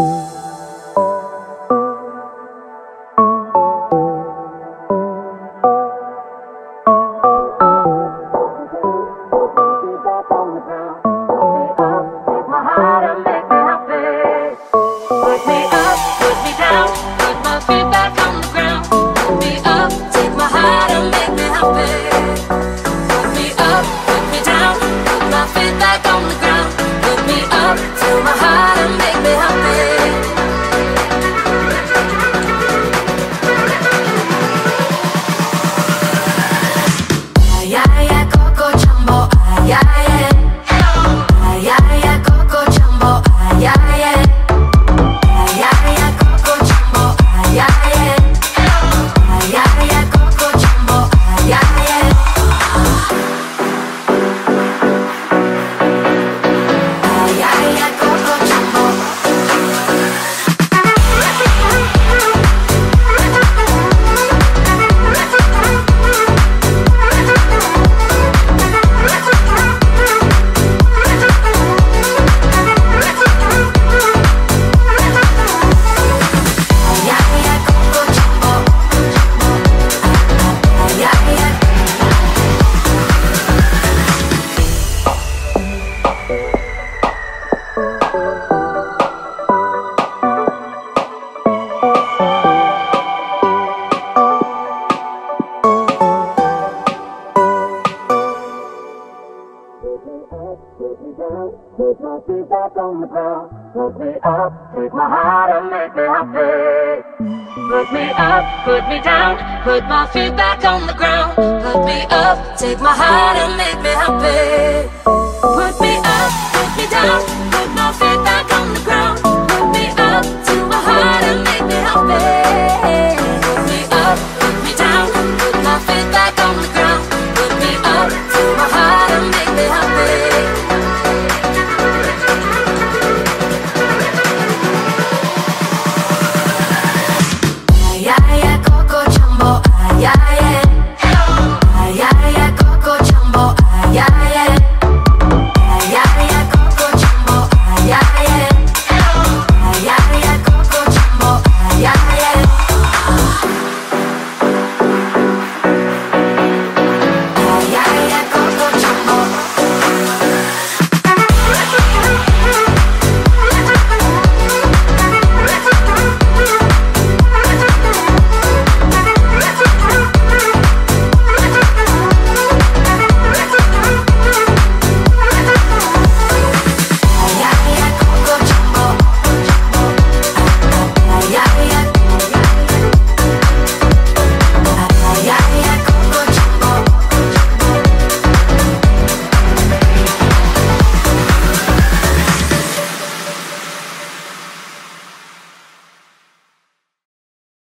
put me put me up, take me down, let's not sit down on the floor, lift me up, take my heart and have me, lift me up, put me down, put my feet back on the ground. Put me up, take my heart and make me happy. Put me up, put me down, put my feet